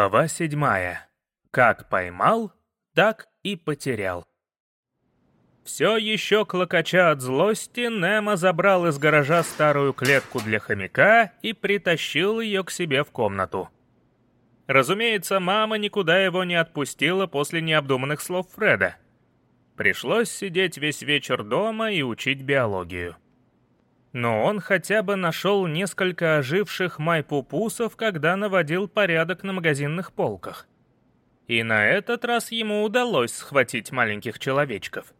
Глава седьмая. Как поймал, так и потерял. Все еще клокоча от злости, Немо забрал из гаража старую клетку для хомяка и притащил ее к себе в комнату. Разумеется, мама никуда его не отпустила после необдуманных слов Фреда. Пришлось сидеть весь вечер дома и учить биологию. Но он хотя бы нашел несколько оживших майпупусов, когда наводил порядок на магазинных полках. И на этот раз ему удалось схватить маленьких человечков.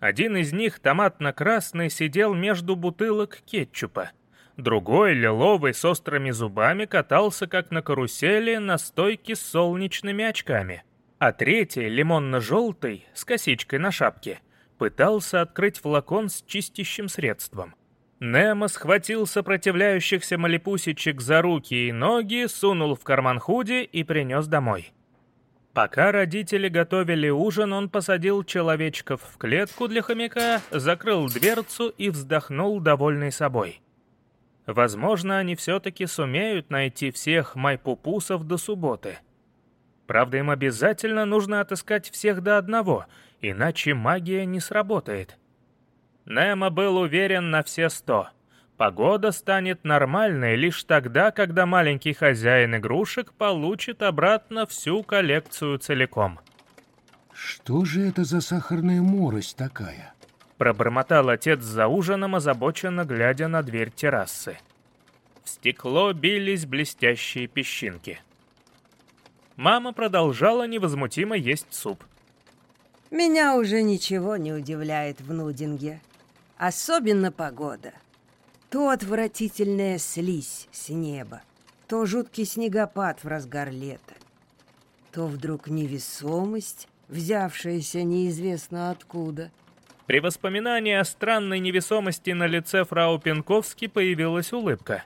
Один из них, томатно-красный, сидел между бутылок кетчупа. Другой, лиловый, с острыми зубами, катался, как на карусели, на стойке с солнечными очками. А третий, лимонно-желтый, с косичкой на шапке, пытался открыть флакон с чистящим средством. Немо схватил сопротивляющихся малипусичек за руки и ноги, сунул в карман худи и принес домой. Пока родители готовили ужин, он посадил человечков в клетку для хомяка, закрыл дверцу и вздохнул, довольный собой. Возможно, они все-таки сумеют найти всех майпупусов до субботы. Правда, им обязательно нужно отыскать всех до одного, иначе магия не сработает. Немо был уверен на все сто. Погода станет нормальной лишь тогда, когда маленький хозяин игрушек получит обратно всю коллекцию целиком. «Что же это за сахарная морось такая?» Пробормотал отец за ужином, озабоченно глядя на дверь террасы. В стекло бились блестящие песчинки. Мама продолжала невозмутимо есть суп. Меня уже ничего не удивляет в Нудинге. Особенно погода. То отвратительная слизь с неба, то жуткий снегопад в разгар лета, то вдруг невесомость, взявшаяся неизвестно откуда. При воспоминании о странной невесомости на лице фрау Пенковски появилась улыбка.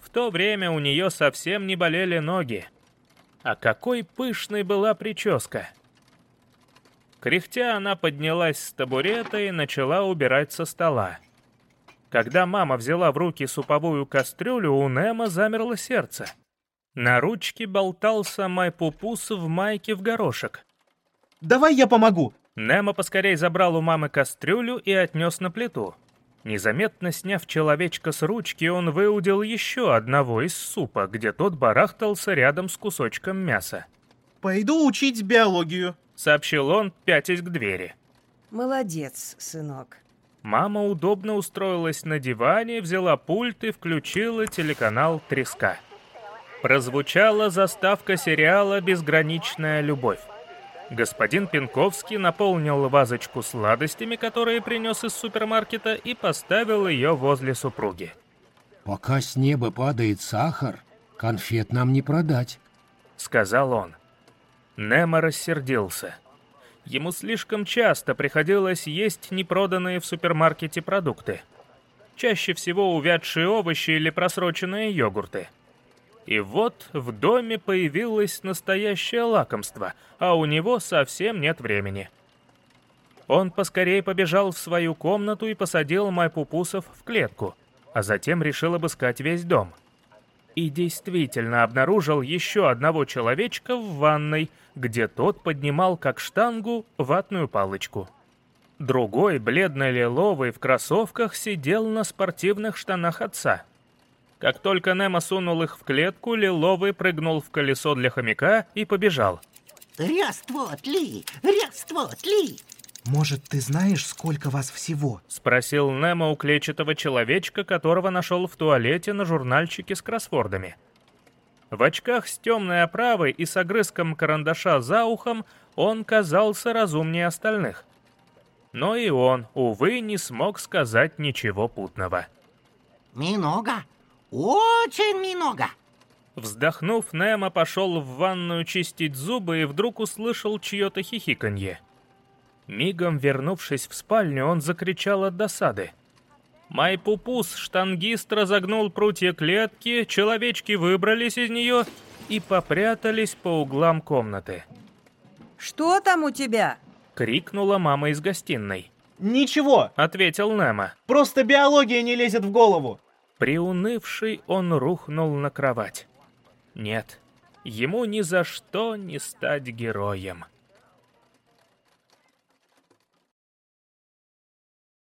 В то время у нее совсем не болели ноги. А какой пышной была прическа! Кряхтя она поднялась с табурета и начала убирать со стола. Когда мама взяла в руки суповую кастрюлю, у Немо замерло сердце. На ручке болтался майпупус в майке в горошек. «Давай я помогу!» Немо поскорей забрал у мамы кастрюлю и отнес на плиту. Незаметно сняв человечка с ручки, он выудил еще одного из супа, где тот барахтался рядом с кусочком мяса. «Пойду учить биологию», — сообщил он, пятясь к двери. «Молодец, сынок». Мама удобно устроилась на диване, взяла пульт и включила телеканал «Треска». Прозвучала заставка сериала «Безграничная любовь». Господин Пинковский наполнил вазочку сладостями, которые принес из супермаркета, и поставил ее возле супруги. «Пока с неба падает сахар, конфет нам не продать», — сказал он. Немо рассердился. Ему слишком часто приходилось есть непроданные в супермаркете продукты. Чаще всего увядшие овощи или просроченные йогурты. И вот в доме появилось настоящее лакомство, а у него совсем нет времени. Он поскорее побежал в свою комнату и посадил майпупусов в клетку, а затем решил обыскать весь дом — и действительно обнаружил еще одного человечка в ванной, где тот поднимал как штангу ватную палочку. Другой, бледно-лиловый, в кроссовках, сидел на спортивных штанах отца. Как только Немо сунул их в клетку, лиловый прыгнул в колесо для хомяка и побежал. «Ряствот ли! Ряствот ли!» «Может, ты знаешь, сколько вас всего?» — спросил Немо у клетчатого человечка, которого нашел в туалете на журнальчике с кроссвордами. В очках с темной оправой и с огрызком карандаша за ухом он казался разумнее остальных. Но и он, увы, не смог сказать ничего путного. «Много, очень много!» Вздохнув, Немо пошел в ванную чистить зубы и вдруг услышал чье-то хихиканье. Мигом вернувшись в спальню, он закричал от досады. Майпупус, штангист, разогнул прутья клетки, человечки выбрались из нее и попрятались по углам комнаты. «Что там у тебя?» — крикнула мама из гостиной. «Ничего!» — ответил Немо. «Просто биология не лезет в голову!» Приунывший он рухнул на кровать. Нет, ему ни за что не стать героем.